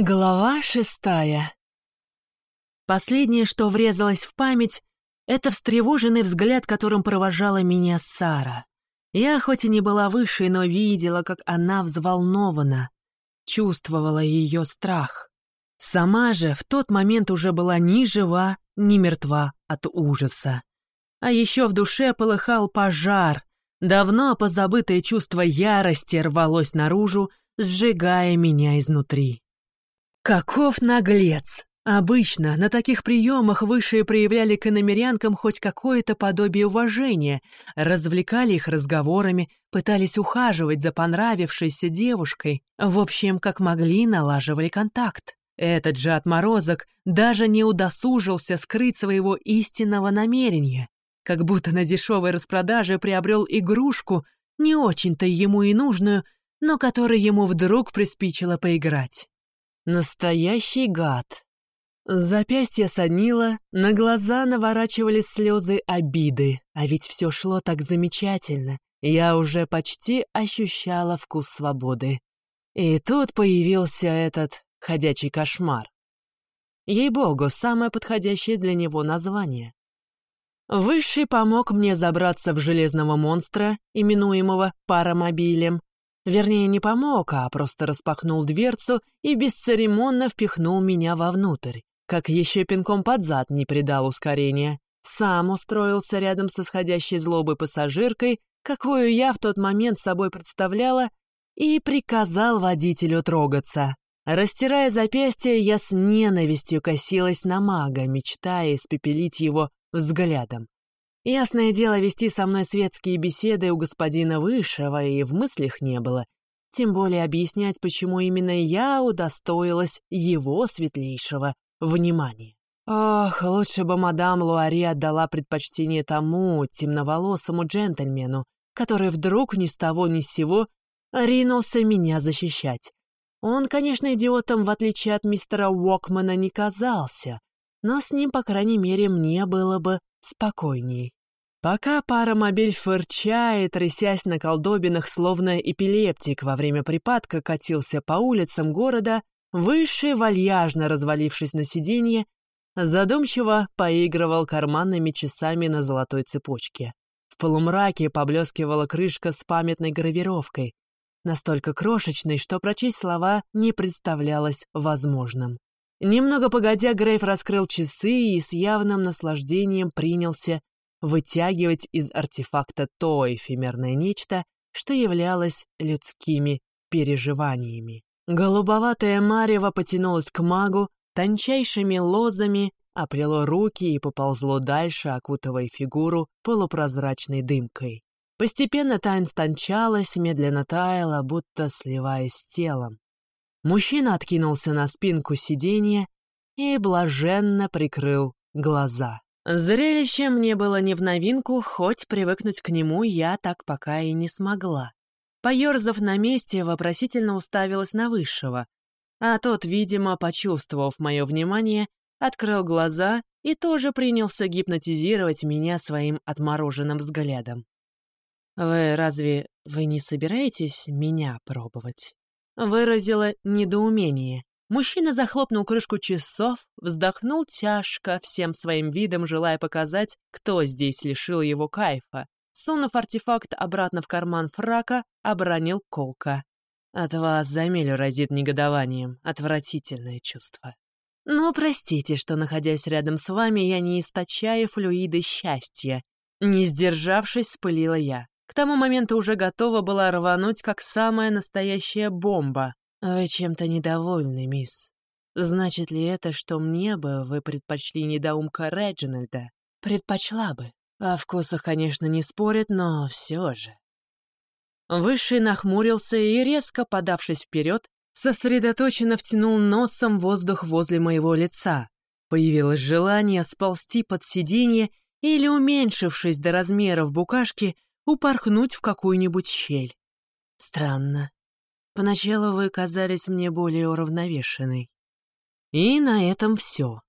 Глава шестая. Последнее, что врезалось в память, это встревоженный взгляд, которым провожала меня Сара. Я хоть и не была выше, но видела, как она взволнована, чувствовала ее страх. Сама же в тот момент уже была ни жива, ни мертва от ужаса. А еще в душе полыхал пожар, давно позабытое чувство ярости рвалось наружу, сжигая меня изнутри. Каков наглец! Обычно на таких приемах высшие проявляли к иномерянкам хоть какое-то подобие уважения, развлекали их разговорами, пытались ухаживать за понравившейся девушкой, в общем, как могли, налаживали контакт. Этот же отморозок даже не удосужился скрыть своего истинного намерения, как будто на дешевой распродаже приобрел игрушку, не очень-то ему и нужную, но которой ему вдруг приспичило поиграть. Настоящий гад. Запястье соднило, на глаза наворачивались слезы обиды, а ведь все шло так замечательно. Я уже почти ощущала вкус свободы. И тут появился этот ходячий кошмар. Ей-богу, самое подходящее для него название. Высший помог мне забраться в железного монстра, именуемого паромобилем, Вернее, не помог, а просто распахнул дверцу и бесцеремонно впихнул меня вовнутрь. Как еще пинком под зад не придал ускорения. Сам устроился рядом со сходящей злобой пассажиркой, какую я в тот момент собой представляла, и приказал водителю трогаться. Растирая запястье, я с ненавистью косилась на мага, мечтая испепелить его взглядом. Ясное дело, вести со мной светские беседы у господина Высшего и в мыслях не было, тем более объяснять, почему именно я удостоилась его светлейшего внимания. Ох, лучше бы мадам Луари отдала предпочтение тому темноволосому джентльмену, который вдруг ни с того ни с сего ринулся меня защищать. Он, конечно, идиотом, в отличие от мистера Уокмана, не казался, но с ним, по крайней мере, мне было бы спокойней. Пока паромобиль фырча и трясясь на колдобинах, словно эпилептик во время припадка катился по улицам города, Высший, вальяжно развалившись на сиденье, задумчиво поигрывал карманными часами на золотой цепочке. В полумраке поблескивала крышка с памятной гравировкой, настолько крошечной, что прочесть слова не представлялось возможным. Немного погодя, Грейв раскрыл часы и с явным наслаждением принялся вытягивать из артефакта то эфемерное нечто, что являлось людскими переживаниями. Голубоватое марево потянулось к магу, тончайшими лозами оплело руки и поползло дальше, окутывая фигуру полупрозрачной дымкой. Постепенно тайн стончалась, медленно таяла, будто сливаясь с телом. Мужчина откинулся на спинку сиденья и блаженно прикрыл глаза. Зрелище мне было не в новинку, хоть привыкнуть к нему я так пока и не смогла. Поерзав на месте, вопросительно уставилась на Высшего, а тот, видимо, почувствовав мое внимание, открыл глаза и тоже принялся гипнотизировать меня своим отмороженным взглядом. «Вы разве вы не собираетесь меня пробовать?» Выразила недоумение. Мужчина захлопнул крышку часов, вздохнул тяжко, всем своим видом желая показать, кто здесь лишил его кайфа. Сунув артефакт обратно в карман фрака, обронил колка. От вас за милю разит негодованием, отвратительное чувство. Но простите, что, находясь рядом с вами, я не источаю флюиды счастья. Не сдержавшись, спылила я. К тому моменту уже готова была рвануть, как самая настоящая бомба. «Вы чем-то недовольны, мисс. Значит ли это, что мне бы вы предпочли недоумка Реджинальда? Предпочла бы. О вкусах, конечно, не спорят, но все же». Высший нахмурился и, резко подавшись вперед, сосредоточенно втянул носом воздух возле моего лица. Появилось желание сползти под сиденье или, уменьшившись до размеров букашки, упорхнуть в какую-нибудь щель. Странно. Поначалу вы казались мне более уравновешенной. И на этом все.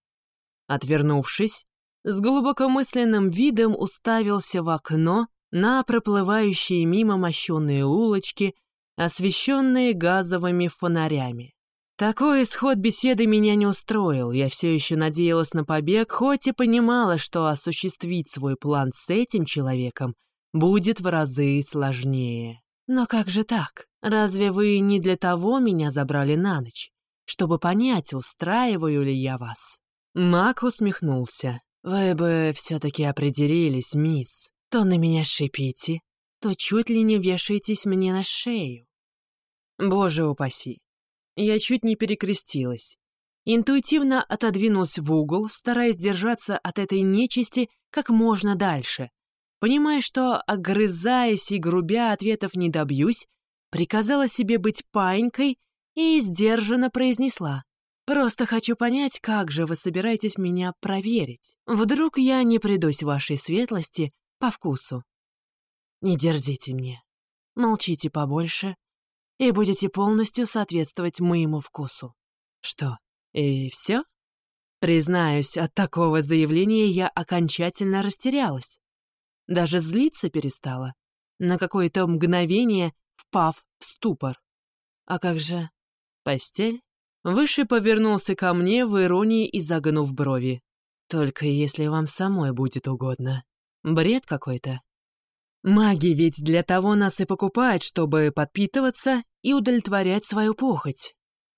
Отвернувшись, с глубокомысленным видом уставился в окно на проплывающие мимо мощенные улочки, освещенные газовыми фонарями. Такой исход беседы меня не устроил. Я все еще надеялась на побег, хоть и понимала, что осуществить свой план с этим человеком будет в разы сложнее. Но как же так? Разве вы не для того меня забрали на ночь? Чтобы понять, устраиваю ли я вас? Мак усмехнулся. Вы бы все-таки определились, мисс. То на меня шипите, то чуть ли не вешаетесь мне на шею. Боже упаси. Я чуть не перекрестилась. Интуитивно отодвинулась в угол, стараясь держаться от этой нечисти как можно дальше. Понимая, что, огрызаясь и грубя, ответов не добьюсь, приказала себе быть паинькой и сдержанно произнесла. «Просто хочу понять, как же вы собираетесь меня проверить. Вдруг я не придусь вашей светлости по вкусу. Не дерзите мне. Молчите побольше, и будете полностью соответствовать моему вкусу. Что, и все? Признаюсь, от такого заявления я окончательно растерялась. Даже злиться перестала, на какое-то мгновение впав в ступор. А как же постель? Выше повернулся ко мне в иронии и загнув брови. Только если вам самой будет угодно. Бред какой-то. Маги ведь для того нас и покупают, чтобы подпитываться и удовлетворять свою похоть.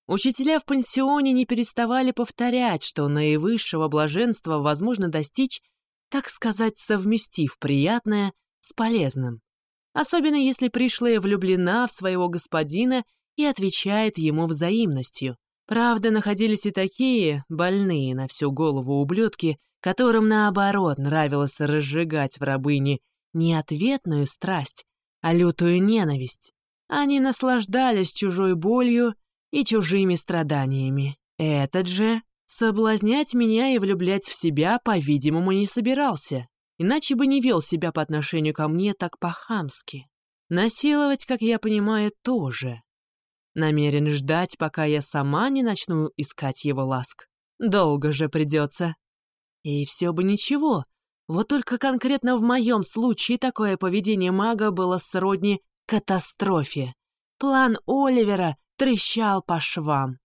Учителя в пансионе не переставали повторять, что наивысшего блаженства возможно достичь, так сказать, совместив приятное с полезным. Особенно если пришлая влюблена в своего господина и отвечает ему взаимностью. Правда, находились и такие, больные на всю голову ублюдки, которым, наоборот, нравилось разжигать в рабыне не ответную страсть, а лютую ненависть. Они наслаждались чужой болью и чужими страданиями. Этот же соблазнять меня и влюблять в себя, по-видимому, не собирался, иначе бы не вел себя по отношению ко мне так по-хамски. Насиловать, как я понимаю, тоже. Намерен ждать, пока я сама не начну искать его ласк. Долго же придется. И все бы ничего, вот только конкретно в моем случае такое поведение мага было сродни катастрофе. План Оливера трещал по швам.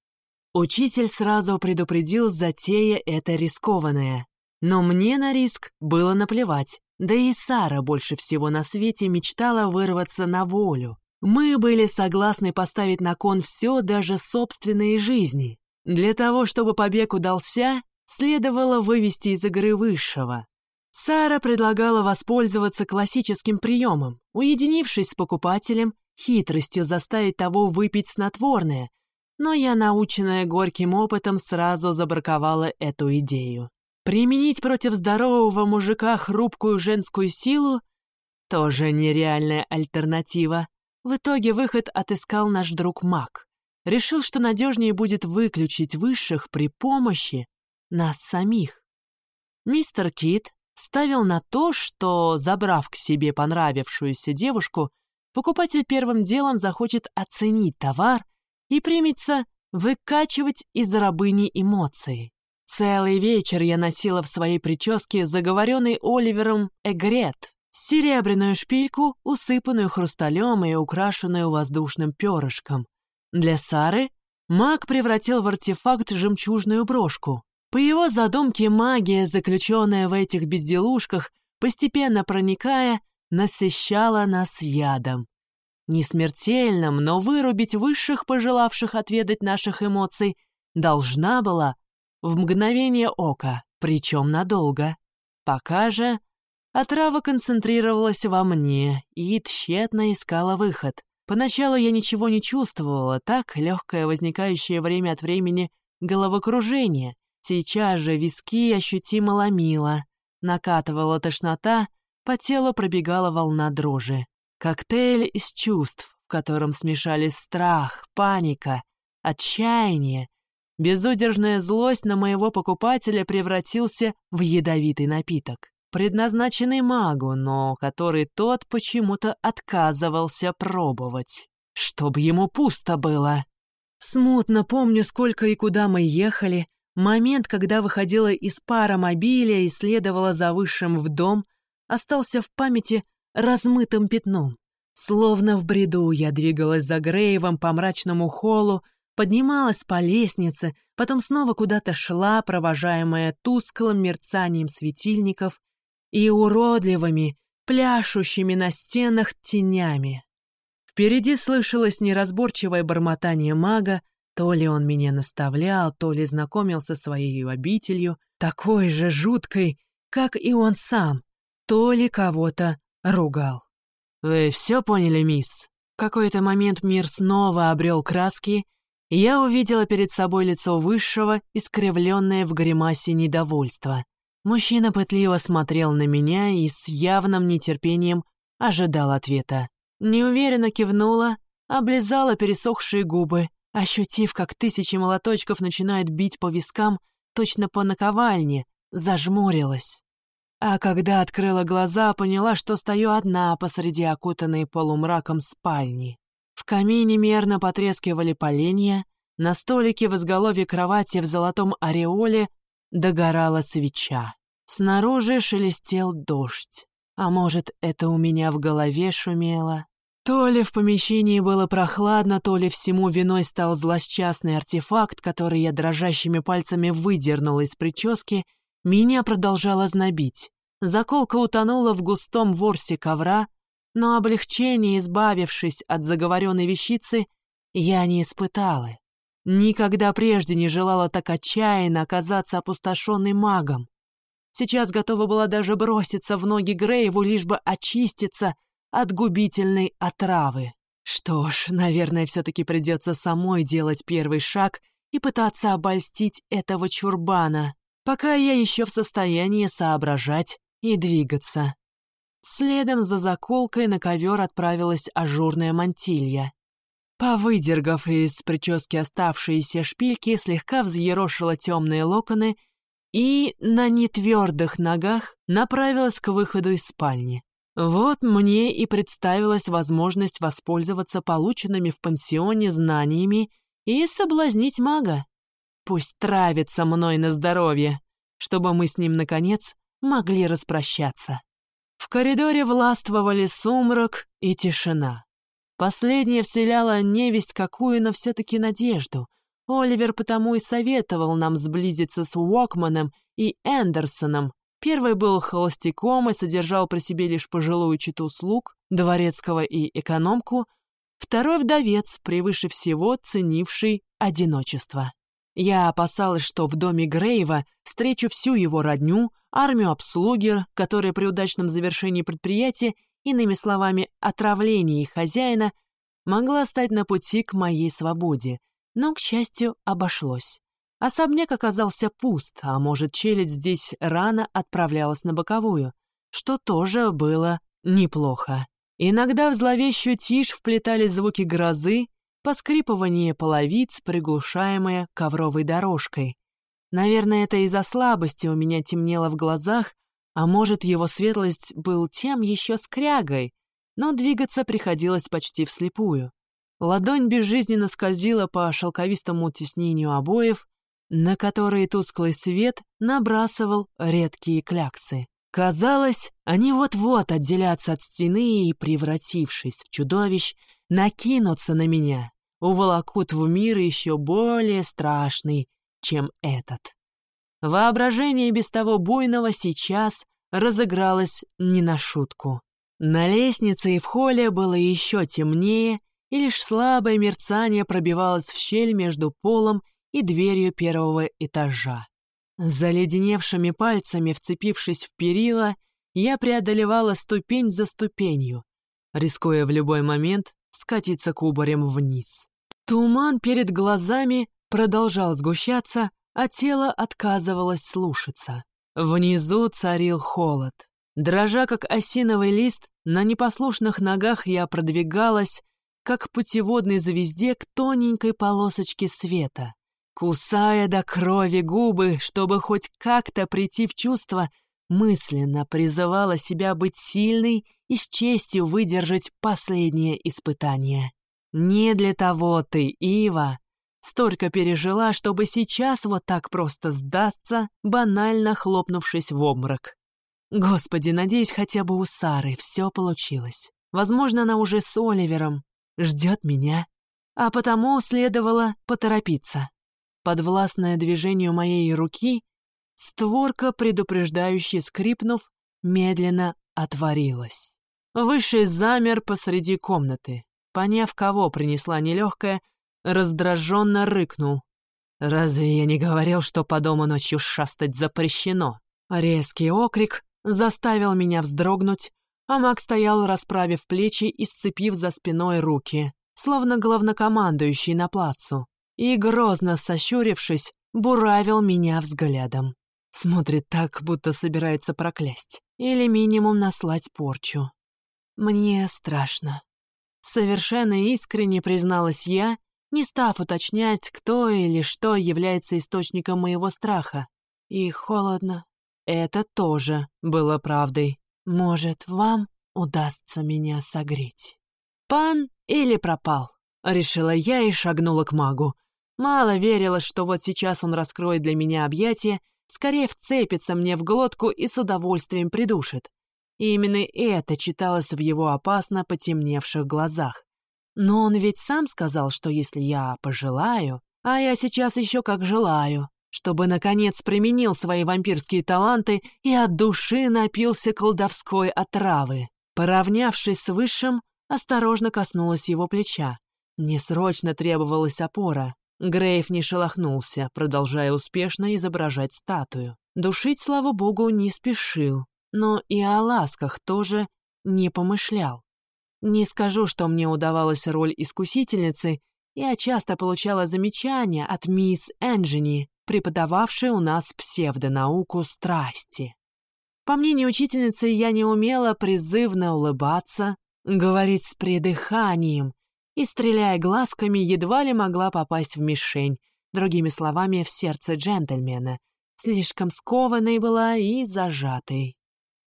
Учитель сразу предупредил, затея это рискованная. Но мне на риск было наплевать, да и Сара больше всего на свете мечтала вырваться на волю. Мы были согласны поставить на кон все, даже собственные жизни. Для того, чтобы побег удался, следовало вывести из игры высшего. Сара предлагала воспользоваться классическим приемом, уединившись с покупателем, хитростью заставить того выпить снотворное, но я, наученная горьким опытом, сразу забраковала эту идею. Применить против здорового мужика хрупкую женскую силу — тоже нереальная альтернатива. В итоге выход отыскал наш друг Мак. Решил, что надежнее будет выключить высших при помощи нас самих. Мистер Кит ставил на то, что, забрав к себе понравившуюся девушку, покупатель первым делом захочет оценить товар и примется выкачивать из рабыни эмоции. Целый вечер я носила в своей прическе заговоренный Оливером эгрет, серебряную шпильку, усыпанную хрусталем и украшенную воздушным перышком. Для Сары маг превратил в артефакт жемчужную брошку. По его задумке магия, заключенная в этих безделушках, постепенно проникая, насыщала нас ядом. Не смертельным, но вырубить высших, пожелавших отведать наших эмоций, должна была в мгновение ока, причем надолго. Пока же отрава концентрировалась во мне и тщетно искала выход. Поначалу я ничего не чувствовала, так легкое возникающее время от времени головокружение — Сейчас же виски ощутимо ломило, накатывала тошнота, по телу пробегала волна дрожи. Коктейль из чувств, в котором смешались страх, паника, отчаяние. Безудержная злость на моего покупателя превратился в ядовитый напиток, предназначенный магу, но который тот почему-то отказывался пробовать. Чтобы ему пусто было. Смутно помню, сколько и куда мы ехали, Момент, когда выходила из пара мобиля и следовала за высшим в дом, остался в памяти размытым пятном. Словно в бреду я двигалась за Грейвом по мрачному холлу, поднималась по лестнице, потом снова куда-то шла, провожаемая тусклым мерцанием светильников и уродливыми, пляшущими на стенах тенями. Впереди слышалось неразборчивое бормотание мага, то ли он меня наставлял, то ли знакомил со своей обителью, такой же жуткой, как и он сам, то ли кого-то ругал. «Вы все поняли, мисс?» В какой-то момент мир снова обрел краски, я увидела перед собой лицо высшего, искривленное в гримасе недовольства. Мужчина пытливо смотрел на меня и с явным нетерпением ожидал ответа. Неуверенно кивнула, облизала пересохшие губы, ощутив, как тысячи молоточков начинают бить по вискам, точно по наковальне, зажмурилась. А когда открыла глаза, поняла, что стою одна посреди окутанной полумраком спальни. Камине мерно потрескивали поленья, на столике в изголовье кровати в золотом ореоле догорала свеча. Снаружи шелестел дождь. А может, это у меня в голове шумело? То ли в помещении было прохладно, то ли всему виной стал злосчастный артефакт, который я дрожащими пальцами выдернула из прически, меня продолжало знобить. Заколка утонула в густом ворсе ковра, но облегчение, избавившись от заговоренной вещицы, я не испытала. Никогда прежде не желала так отчаянно оказаться опустошенной магом. Сейчас готова была даже броситься в ноги Грейву, лишь бы очиститься — от губительной отравы. Что ж, наверное, все-таки придется самой делать первый шаг и пытаться обольстить этого чурбана, пока я еще в состоянии соображать и двигаться. Следом за заколкой на ковер отправилась ажурная мантилья. Повыдергав из прически оставшиеся шпильки, слегка взъерошила темные локоны и на нетвердых ногах направилась к выходу из спальни. Вот мне и представилась возможность воспользоваться полученными в пансионе знаниями и соблазнить мага. Пусть травится мной на здоровье, чтобы мы с ним, наконец, могли распрощаться. В коридоре властвовали сумрак и тишина. Последняя вселяла невесть какую, но все-таки надежду. Оливер потому и советовал нам сблизиться с Уокманом и Эндерсоном, Первый был холостяком и содержал при себе лишь пожилую читу слуг, дворецкого и экономку, второй вдовец, превыше всего ценивший одиночество. Я опасалась, что в доме Грейва встречу всю его родню, армию обслуги, которая при удачном завершении предприятия, иными словами, отравлении хозяина, могла стать на пути к моей свободе, но, к счастью, обошлось. Особняк оказался пуст, а может, челядь здесь рано отправлялась на боковую, что тоже было неплохо. Иногда в зловещую тишь вплетали звуки грозы, поскрипывание половиц, приглушаемое ковровой дорожкой. Наверное, это из-за слабости у меня темнело в глазах, а может, его светлость был тем еще скрягой, но двигаться приходилось почти вслепую. Ладонь безжизненно скользила по шелковистому тиснению обоев, на которые тусклый свет набрасывал редкие кляксы. Казалось, они вот-вот отделятся от стены и, превратившись в чудовищ, накинутся на меня, уволокут в мир еще более страшный, чем этот. Воображение без того буйного сейчас разыгралось не на шутку. На лестнице и в холле было еще темнее, и лишь слабое мерцание пробивалось в щель между полом и дверью первого этажа. Заледеневшими пальцами, вцепившись в перила, я преодолевала ступень за ступенью, рискуя в любой момент скатиться кубарем вниз. Туман перед глазами продолжал сгущаться, а тело отказывалось слушаться. Внизу царил холод. Дрожа, как осиновый лист, на непослушных ногах я продвигалась, как путеводной звезде к тоненькой полосочке света. Кусая до крови губы, чтобы хоть как-то прийти в чувство, мысленно призывала себя быть сильной и с честью выдержать последнее испытание. Не для того ты, Ива, столько пережила, чтобы сейчас вот так просто сдаться, банально хлопнувшись в обморок. Господи, надеюсь, хотя бы у Сары все получилось. Возможно, она уже с Оливером ждет меня. а потому следовало поторопиться. Подвластное движению моей руки, створка, предупреждающе скрипнув, медленно отворилась. Высший замер посреди комнаты. Поняв, кого принесла нелегкая, раздраженно рыкнул. «Разве я не говорил, что по дому ночью шастать запрещено?» Резкий окрик заставил меня вздрогнуть, а Мак стоял, расправив плечи и сцепив за спиной руки, словно главнокомандующий на плацу, и, грозно сощурившись, буравил меня взглядом. Смотрит так, будто собирается проклясть, или минимум наслать порчу. Мне страшно. Совершенно искренне призналась я, не став уточнять, кто или что является источником моего страха. И холодно. Это тоже было правдой. Может, вам удастся меня согреть. Пан или пропал, решила я и шагнула к магу. Мало верила, что вот сейчас он раскроет для меня объятия, скорее вцепится мне в глотку и с удовольствием придушит. И именно это читалось в его опасно потемневших глазах. Но он ведь сам сказал, что если я пожелаю, а я сейчас еще как желаю, чтобы, наконец, применил свои вампирские таланты и от души напился колдовской отравы. Поравнявшись с Высшим, осторожно коснулась его плеча. Мне срочно требовалась опора. Грейв не шелохнулся, продолжая успешно изображать статую. Душить, слава богу, не спешил, но и о ласках тоже не помышлял. Не скажу, что мне удавалась роль искусительницы, я часто получала замечания от мисс Энджини, преподававшей у нас псевдонауку страсти. По мнению учительницы, я не умела призывно улыбаться, говорить с придыханием и, стреляя глазками, едва ли могла попасть в мишень, другими словами, в сердце джентльмена. Слишком скованной была и зажатой.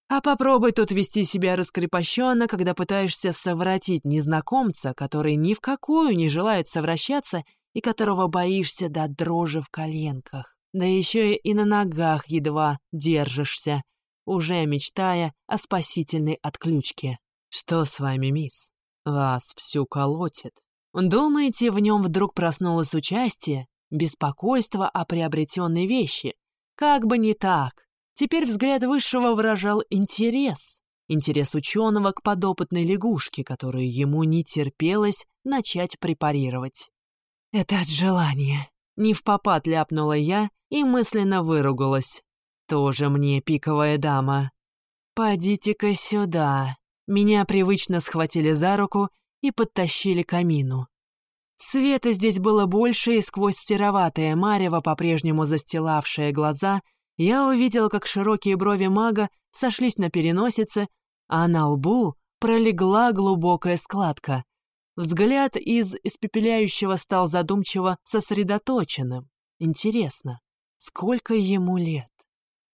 А попробуй тут вести себя раскрепощенно, когда пытаешься совратить незнакомца, который ни в какую не желает совращаться и которого боишься до дрожи в коленках. Да еще и на ногах едва держишься, уже мечтая о спасительной отключке. «Что с вами, мисс? Вас всю колотит. Думаете, в нем вдруг проснулось участие, беспокойство о приобретенной вещи? Как бы не так. Теперь взгляд Высшего выражал интерес. Интерес ученого к подопытной лягушке, которую ему не терпелось начать препарировать. «Это от желания», — не в попад ляпнула я и мысленно выругалась. «Тоже мне пиковая дама. Подите-ка сюда». Меня привычно схватили за руку и подтащили к камину. Света здесь было больше, и сквозь сероватое марево, по-прежнему застилавшее глаза, я увидела, как широкие брови мага сошлись на переносице, а на лбу пролегла глубокая складка. Взгляд из испепеляющего стал задумчиво сосредоточенным. Интересно, сколько ему лет?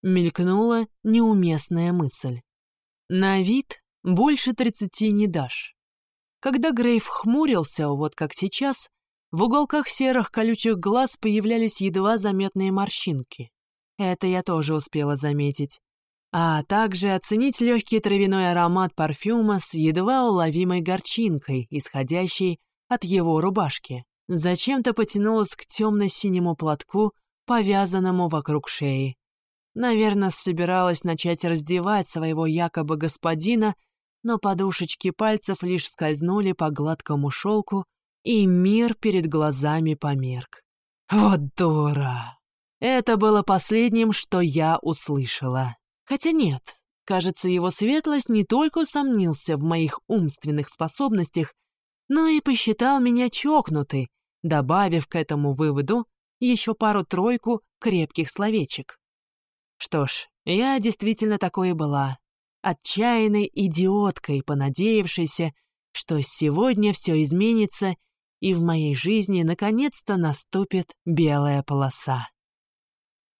Мелькнула неуместная мысль. На вид больше тридцати не дашь. Когда Грейв хмурился, вот как сейчас, в уголках серых колючих глаз появлялись едва заметные морщинки. Это я тоже успела заметить. А также оценить легкий травяной аромат парфюма с едва уловимой горчинкой, исходящей от его рубашки. Зачем-то потянулась к темно-синему платку, повязанному вокруг шеи. Наверное, собиралась начать раздевать своего якобы господина, но подушечки пальцев лишь скользнули по гладкому шелку, и мир перед глазами померк. Вот дура! Это было последним, что я услышала. Хотя нет, кажется, его светлость не только усомнился в моих умственных способностях, но и посчитал меня чокнутой, добавив к этому выводу еще пару-тройку крепких словечек. Что ж, я действительно такой и была отчаянной идиоткой, понадеявшейся, что сегодня все изменится, и в моей жизни наконец-то наступит белая полоса.